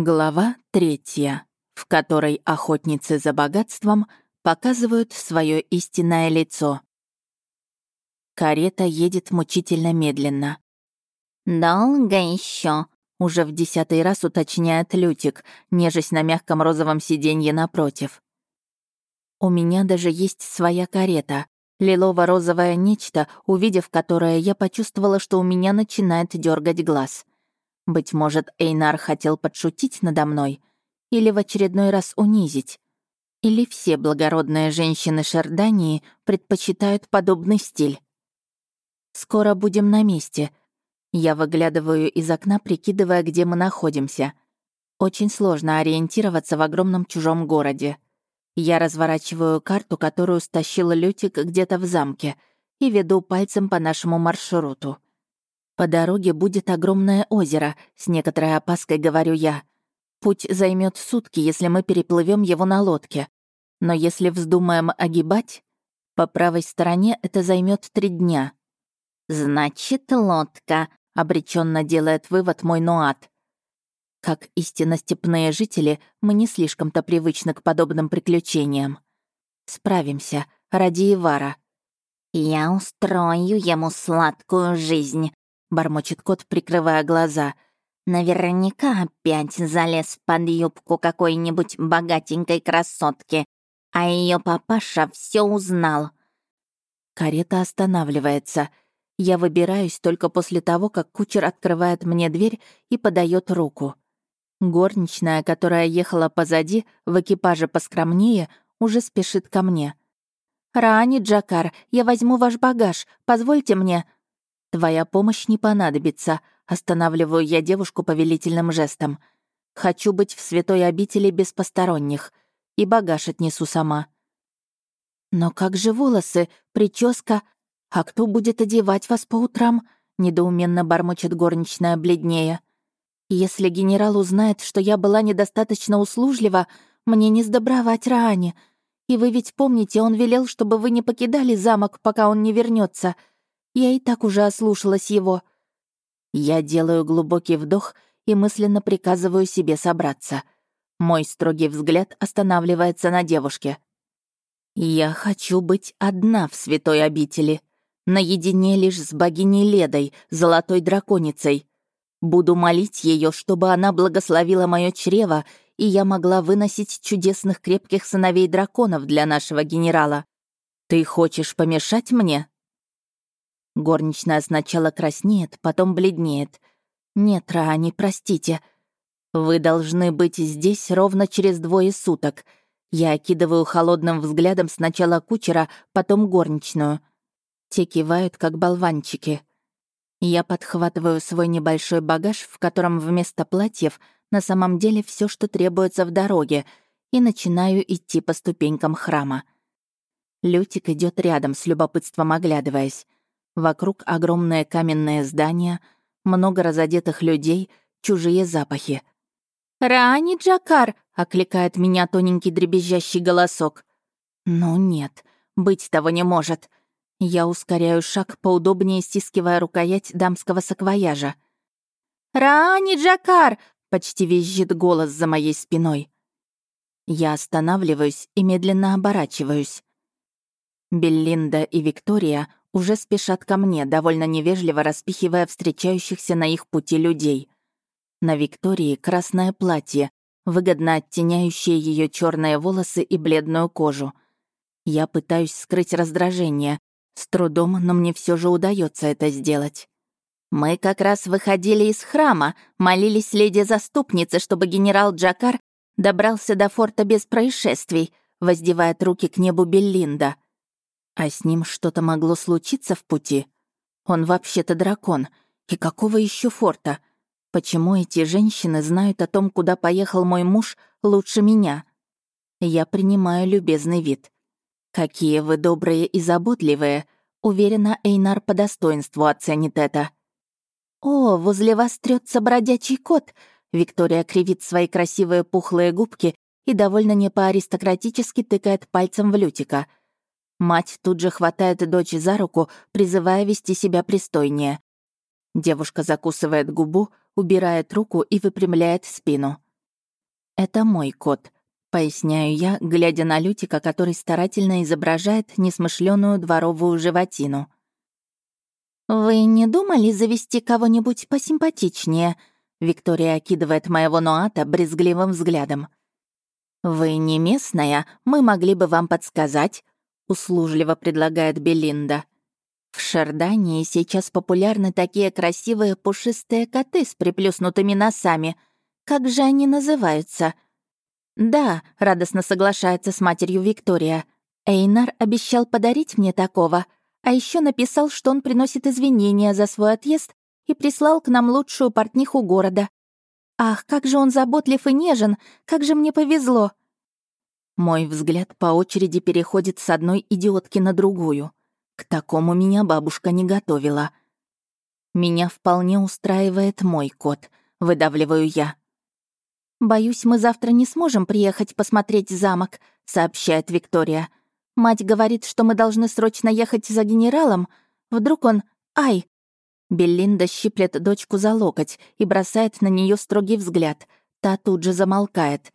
Глава третья, в которой охотницы за богатством показывают свое истинное лицо. Карета едет мучительно медленно. «Долго еще, уже в десятый раз уточняет Лютик, нежесть на мягком розовом сиденье напротив. «У меня даже есть своя карета, лилово-розовое нечто, увидев которое, я почувствовала, что у меня начинает дергать глаз. Быть может, Эйнар хотел подшутить надо мной? Или в очередной раз унизить? Или все благородные женщины Шардании предпочитают подобный стиль? Скоро будем на месте. Я выглядываю из окна, прикидывая, где мы находимся. Очень сложно ориентироваться в огромном чужом городе. Я разворачиваю карту, которую стащила Лютик где-то в замке, и веду пальцем по нашему маршруту. По дороге будет огромное озеро, с некоторой опаской говорю я. Путь займет сутки, если мы переплывем его на лодке. Но если вздумаем огибать, по правой стороне это займет три дня. Значит, лодка, обреченно делает вывод мой Нуат. Как истинно степные жители, мы не слишком-то привычны к подобным приключениям. Справимся, ради Ивара. «Я устрою ему сладкую жизнь», — бормочет кот, прикрывая глаза. «Наверняка опять залез под юбку какой-нибудь богатенькой красотки, а ее папаша все узнал». Карета останавливается. Я выбираюсь только после того, как кучер открывает мне дверь и подает руку. Горничная, которая ехала позади, в экипаже поскромнее, уже спешит ко мне. «Раани, Джакар, я возьму ваш багаж, позвольте мне», «Твоя помощь не понадобится», — останавливаю я девушку повелительным жестом. «Хочу быть в святой обители без посторонних. И багаж отнесу сама». «Но как же волосы, прическа? А кто будет одевать вас по утрам?» — недоуменно бормочет горничная бледнее. «Если генерал узнает, что я была недостаточно услужлива, мне не сдобровать Раане. И вы ведь помните, он велел, чтобы вы не покидали замок, пока он не вернется. Я и так уже ослушалась его. Я делаю глубокий вдох и мысленно приказываю себе собраться. Мой строгий взгляд останавливается на девушке. Я хочу быть одна в святой обители, наедине лишь с богиней Ледой, золотой драконицей. Буду молить ее, чтобы она благословила мое чрево, и я могла выносить чудесных крепких сыновей драконов для нашего генерала. Ты хочешь помешать мне? Горничная сначала краснеет, потом бледнеет. «Нет, Раани, простите. Вы должны быть здесь ровно через двое суток. Я окидываю холодным взглядом сначала кучера, потом горничную. Те кивают, как болванчики. Я подхватываю свой небольшой багаж, в котором вместо платьев на самом деле все, что требуется в дороге, и начинаю идти по ступенькам храма. Лютик идет рядом, с любопытством оглядываясь. Вокруг огромное каменное здание, много разодетых людей, чужие запахи. «Рани Джакар!» — окликает меня тоненький дребезжащий голосок. «Ну нет, быть того не может». Я ускоряю шаг, поудобнее стискивая рукоять дамского саквояжа. «Рани Джакар!» — почти визжит голос за моей спиной. Я останавливаюсь и медленно оборачиваюсь. Беллинда и Виктория уже спешат ко мне, довольно невежливо распихивая встречающихся на их пути людей. На Виктории красное платье, выгодно оттеняющее ее черные волосы и бледную кожу. Я пытаюсь скрыть раздражение. С трудом, но мне все же удается это сделать. Мы как раз выходили из храма, молились леди-заступнице, чтобы генерал Джакар добрался до форта без происшествий, воздевает руки к небу Беллинда. А с ним что-то могло случиться в пути? Он вообще-то дракон. И какого еще форта? Почему эти женщины знают о том, куда поехал мой муж, лучше меня? Я принимаю любезный вид. Какие вы добрые и заботливые. Уверена, Эйнар по достоинству оценит это. «О, возле вас трется бродячий кот!» Виктория кривит свои красивые пухлые губки и довольно не по-аристократически тыкает пальцем в Лютика — Мать тут же хватает дочь за руку, призывая вести себя пристойнее. Девушка закусывает губу, убирает руку и выпрямляет спину. Это мой кот, поясняю я, глядя на Лютика, который старательно изображает несмышленую дворовую животину. «Вы не думали завести кого-нибудь посимпатичнее?» Виктория окидывает моего Нуата брезгливым взглядом. «Вы не местная, мы могли бы вам подсказать», — услужливо предлагает Белинда. «В Шардании сейчас популярны такие красивые пушистые коты с приплюснутыми носами. Как же они называются?» «Да», — радостно соглашается с матерью Виктория. «Эйнар обещал подарить мне такого, а еще написал, что он приносит извинения за свой отъезд и прислал к нам лучшую портниху города. Ах, как же он заботлив и нежен, как же мне повезло. Мой взгляд по очереди переходит с одной идиотки на другую. К такому меня бабушка не готовила. Меня вполне устраивает мой кот, выдавливаю я. «Боюсь, мы завтра не сможем приехать посмотреть замок», — сообщает Виктория. «Мать говорит, что мы должны срочно ехать за генералом. Вдруг он... Ай, Беллинда щиплет дочку за локоть и бросает на нее строгий взгляд. Та тут же замолкает.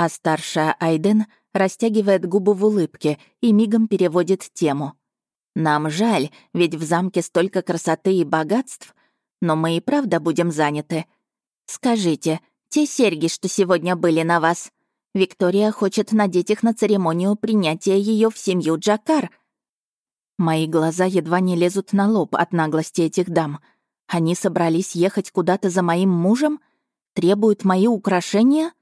А старшая Айден растягивает губы в улыбке и мигом переводит тему. «Нам жаль, ведь в замке столько красоты и богатств, но мы и правда будем заняты. Скажите, те серьги, что сегодня были на вас, Виктория хочет надеть их на церемонию принятия ее в семью Джакар», Мои глаза едва не лезут на лоб от наглости этих дам. Они собрались ехать куда-то за моим мужем? Требуют мои украшения?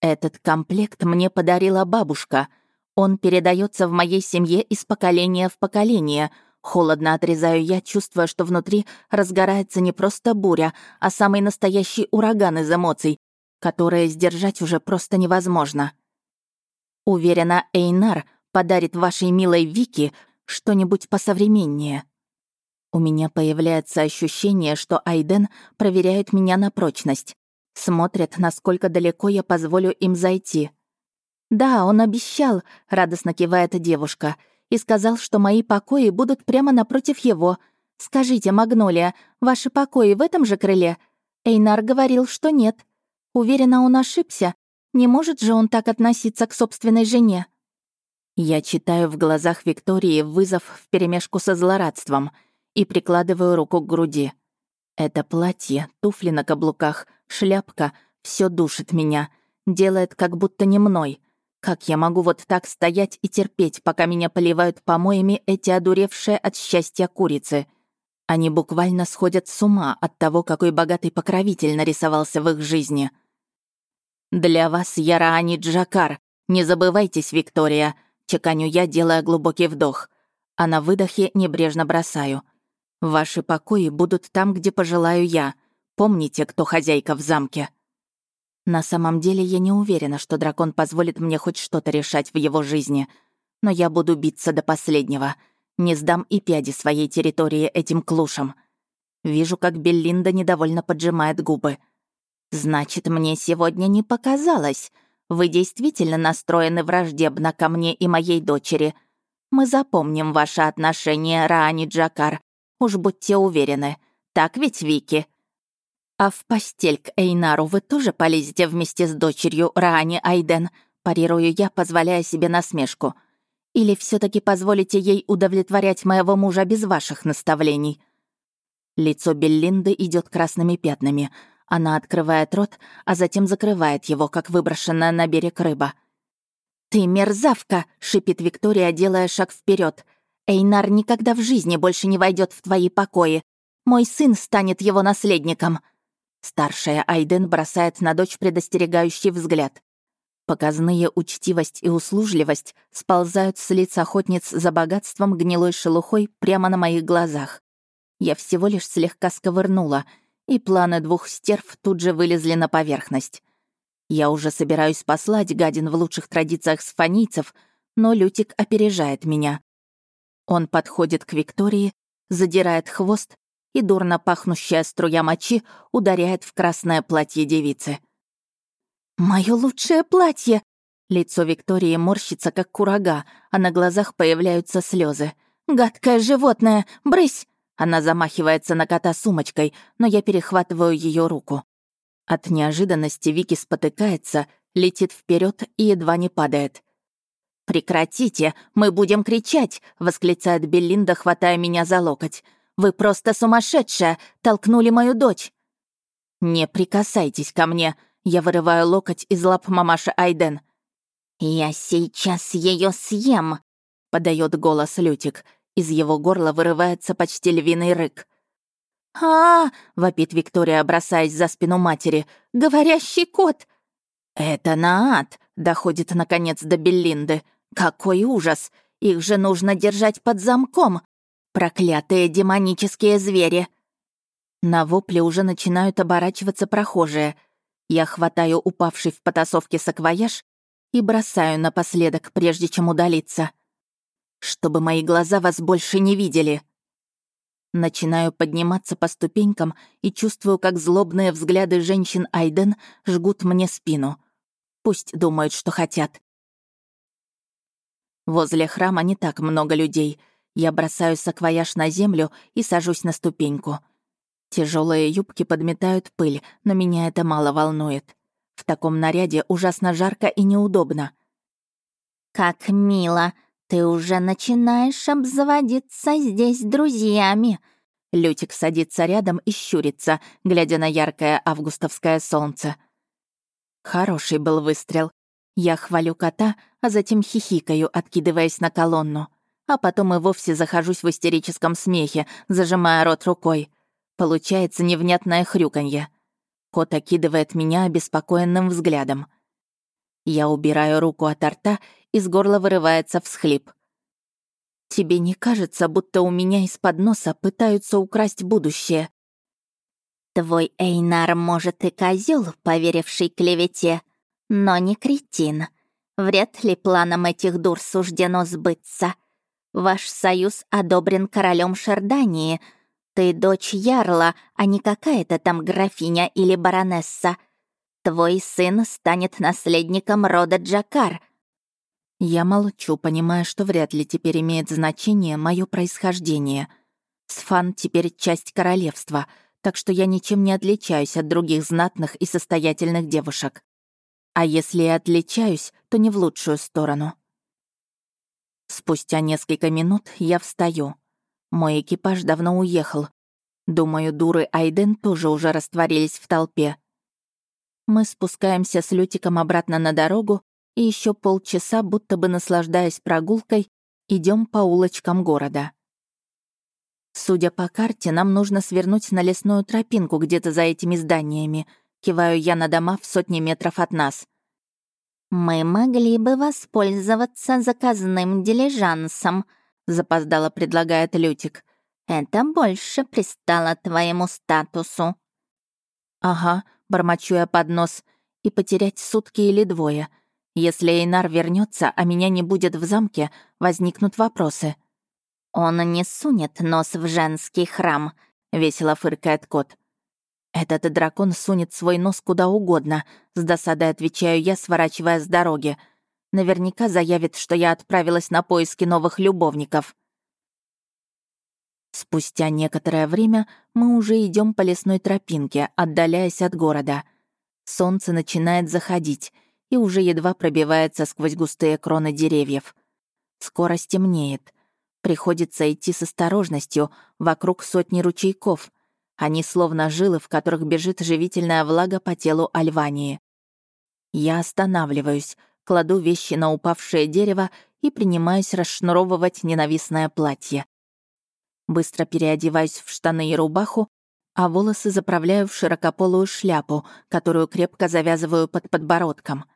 Этот комплект мне подарила бабушка. Он передается в моей семье из поколения в поколение. Холодно отрезаю я, чувствуя, что внутри разгорается не просто буря, а самый настоящий ураган из эмоций, которые сдержать уже просто невозможно. Уверена, Эйнар подарит вашей милой Вики что-нибудь посовременнее. У меня появляется ощущение, что Айден проверяет меня на прочность. Смотрят, насколько далеко я позволю им зайти. «Да, он обещал», — радостно кивает девушка, «и сказал, что мои покои будут прямо напротив его. Скажите, Магнолия, ваши покои в этом же крыле?» Эйнар говорил, что нет. Уверена, он ошибся. Не может же он так относиться к собственной жене. Я читаю в глазах Виктории вызов вперемешку со злорадством и прикладываю руку к груди. Это платье, туфли на каблуках, шляпка — все душит меня, делает как будто не мной. Как я могу вот так стоять и терпеть, пока меня поливают помоями эти одуревшие от счастья курицы? Они буквально сходят с ума от того, какой богатый покровитель нарисовался в их жизни. «Для вас я Раани Джакар. Не забывайтесь, Виктория», Чеканю я, делая глубокий вдох. А на выдохе небрежно бросаю. Ваши покои будут там, где пожелаю я. Помните, кто хозяйка в замке. На самом деле я не уверена, что дракон позволит мне хоть что-то решать в его жизни. Но я буду биться до последнего. Не сдам и пяди своей территории этим клушам. Вижу, как Беллинда недовольно поджимает губы. «Значит, мне сегодня не показалось», вы действительно настроены враждебно ко мне и моей дочери. Мы запомним ваши отношения, Раани Джакар. Уж будьте уверены. Так ведь, Вики?» «А в постель к Эйнару вы тоже полезете вместе с дочерью Раани Айден?» Парирую я, позволяя себе насмешку. «Или все таки позволите ей удовлетворять моего мужа без ваших наставлений?» Лицо Беллинды идет красными пятнами. Она открывает рот, а затем закрывает его, как выброшенная на берег рыба. «Ты мерзавка!» — шипит Виктория, делая шаг вперед. «Эйнар никогда в жизни больше не войдет в твои покои. Мой сын станет его наследником». Старшая Айден бросает на дочь предостерегающий взгляд. Показные учтивость и услужливость сползают с лиц охотниц за богатством гнилой шелухой прямо на моих глазах. Я всего лишь слегка сковырнула — и планы двух стерв тут же вылезли на поверхность. Я уже собираюсь послать гадин в лучших традициях сфанийцев, но Лютик опережает меня. Он подходит к Виктории, задирает хвост, и дурно пахнущая струя мочи ударяет в красное платье девицы. «Моё лучшее платье!» Лицо Виктории морщится, как курага, а на глазах появляются слезы. «Гадкое животное! Брысь!» Она замахивается на кота сумочкой, но я перехватываю ее руку. От неожиданности Вики спотыкается, летит вперед и едва не падает. «Прекратите! Мы будем кричать!» — восклицает Беллинда, хватая меня за локоть. «Вы просто сумасшедшая! Толкнули мою дочь!» «Не прикасайтесь ко мне!» — я вырываю локоть из лап мамаши Айден. «Я сейчас ее съем!» — подает голос Лютик. Из его горла вырывается почти львиный рык. а, -а, -а вопит Виктория, бросаясь за спину матери. «Говорящий кот!» «Это Наат!» — доходит, наконец, до Беллинды. «Какой ужас! Их же нужно держать под замком! Проклятые демонические звери!» На вопле уже начинают оборачиваться прохожие. Я хватаю упавший в потасовке саквояж и бросаю напоследок, прежде чем удалиться чтобы мои глаза вас больше не видели. Начинаю подниматься по ступенькам и чувствую, как злобные взгляды женщин Айден жгут мне спину. Пусть думают, что хотят. Возле храма не так много людей. Я бросаю саквояж на землю и сажусь на ступеньку. Тяжелые юбки подметают пыль, но меня это мало волнует. В таком наряде ужасно жарко и неудобно. «Как мило!» «Ты уже начинаешь обзаводиться здесь друзьями». Лютик садится рядом и щурится, глядя на яркое августовское солнце. Хороший был выстрел. Я хвалю кота, а затем хихикаю, откидываясь на колонну. А потом и вовсе захожусь в истерическом смехе, зажимая рот рукой. Получается невнятное хрюканье. Кот окидывает меня обеспокоенным взглядом. Я убираю руку от рта из горла вырывается всхлип. «Тебе не кажется, будто у меня из-под носа пытаются украсть будущее?» «Твой Эйнар, может, и козел, поверивший клевете, но не кретин. Вряд ли планам этих дур суждено сбыться. Ваш союз одобрен королем Шардании. Ты дочь Ярла, а не какая-то там графиня или баронесса. Твой сын станет наследником рода Джакар, я молчу, понимая, что вряд ли теперь имеет значение мое происхождение. Сфан теперь часть королевства, так что я ничем не отличаюсь от других знатных и состоятельных девушек. А если и отличаюсь, то не в лучшую сторону. Спустя несколько минут я встаю. Мой экипаж давно уехал. Думаю, дуры Айден тоже уже растворились в толпе. Мы спускаемся с Лютиком обратно на дорогу и еще полчаса, будто бы наслаждаясь прогулкой, идем по улочкам города. Судя по карте, нам нужно свернуть на лесную тропинку где-то за этими зданиями. Киваю я на дома в сотни метров от нас. «Мы могли бы воспользоваться заказным дилижансом», — запоздало предлагает Лютик. «Это больше пристало твоему статусу». «Ага», — бормочу я под нос, — «и потерять сутки или двое. Если Эйнар вернется, а меня не будет в замке, возникнут вопросы. «Он не сунет нос в женский храм», — весело фыркает кот. «Этот дракон сунет свой нос куда угодно», — с досадой отвечаю я, сворачивая с дороги. Наверняка заявит, что я отправилась на поиски новых любовников. Спустя некоторое время мы уже идем по лесной тропинке, отдаляясь от города. Солнце начинает заходить — и уже едва пробивается сквозь густые кроны деревьев. Скоро стемнеет. Приходится идти с осторожностью, вокруг сотни ручейков. Они словно жилы, в которых бежит живительная влага по телу Альвании. Я останавливаюсь, кладу вещи на упавшее дерево и принимаюсь расшнуровывать ненавистное платье. Быстро переодеваюсь в штаны и рубаху, а волосы заправляю в широкополую шляпу, которую крепко завязываю под подбородком —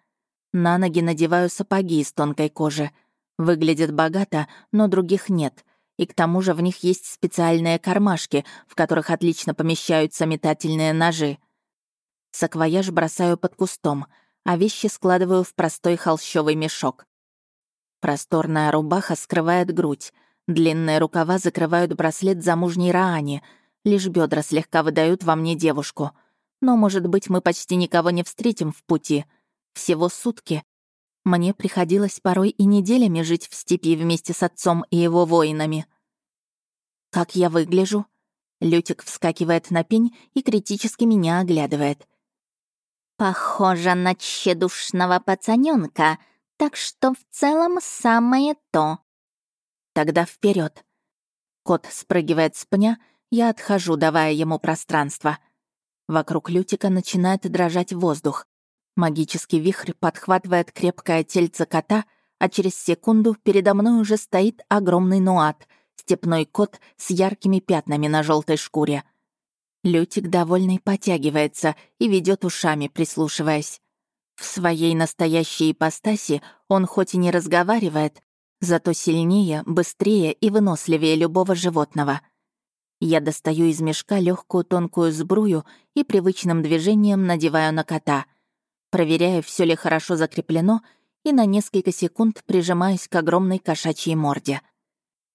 на ноги надеваю сапоги из тонкой кожи. Выглядят богато, но других нет. И к тому же в них есть специальные кармашки, в которых отлично помещаются метательные ножи. Саквояж бросаю под кустом, а вещи складываю в простой холщовый мешок. Просторная рубаха скрывает грудь. Длинные рукава закрывают браслет замужней Раани. Лишь бедра слегка выдают во мне девушку. Но, может быть, мы почти никого не встретим в пути — всего сутки. Мне приходилось порой и неделями жить в степи вместе с отцом и его воинами. «Как я выгляжу?» Лютик вскакивает на пень и критически меня оглядывает. Похоже на тщедушного пацаненка, так что в целом самое то. Тогда вперед. Кот спрыгивает с пня, я отхожу, давая ему пространство. Вокруг Лютика начинает дрожать воздух. Магический вихрь подхватывает крепкое тельце кота, а через секунду передо мной уже стоит огромный нуат, степной кот с яркими пятнами на желтой шкуре. Лютик довольный потягивается и ведет ушами, прислушиваясь. В своей настоящей ипостаси он хоть и не разговаривает, зато сильнее, быстрее и выносливее любого животного. Я достаю из мешка легкую тонкую сбрую и привычным движением надеваю на кота. Проверяю, все ли хорошо закреплено, и на несколько секунд прижимаюсь к огромной кошачьей морде —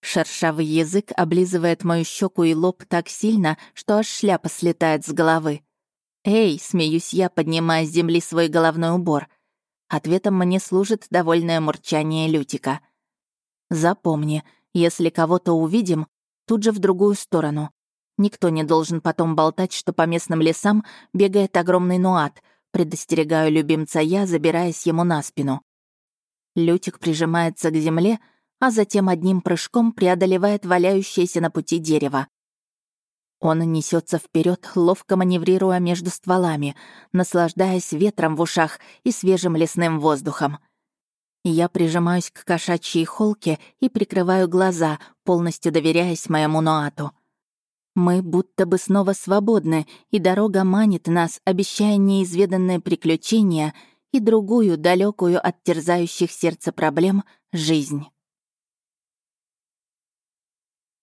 Шершавый язык облизывает мою щеку и лоб так сильно, что аж шляпа слетает с головы. «Эй!» — смеюсь я, поднимая с земли свой головной убор. Ответом мне служит довольное мурчание Лютика. «Запомни, если кого-то увидим, тут же в другую сторону. Никто не должен потом болтать, что по местным лесам бегает огромный нуат», предостерегаю любимца я, забираясь ему на спину. Лютик прижимается к земле, а затем одним прыжком преодолевает валяющееся на пути дерево. Он несется вперед, ловко маневрируя между стволами, наслаждаясь ветром в ушах и свежим лесным воздухом. Я прижимаюсь к кошачьей холке и прикрываю глаза, полностью доверяясь моему Ноату. Мы будто бы снова свободны, и дорога манит нас, обещая неизведанное приключение и другую, далекую от терзающих сердце проблем, жизнь.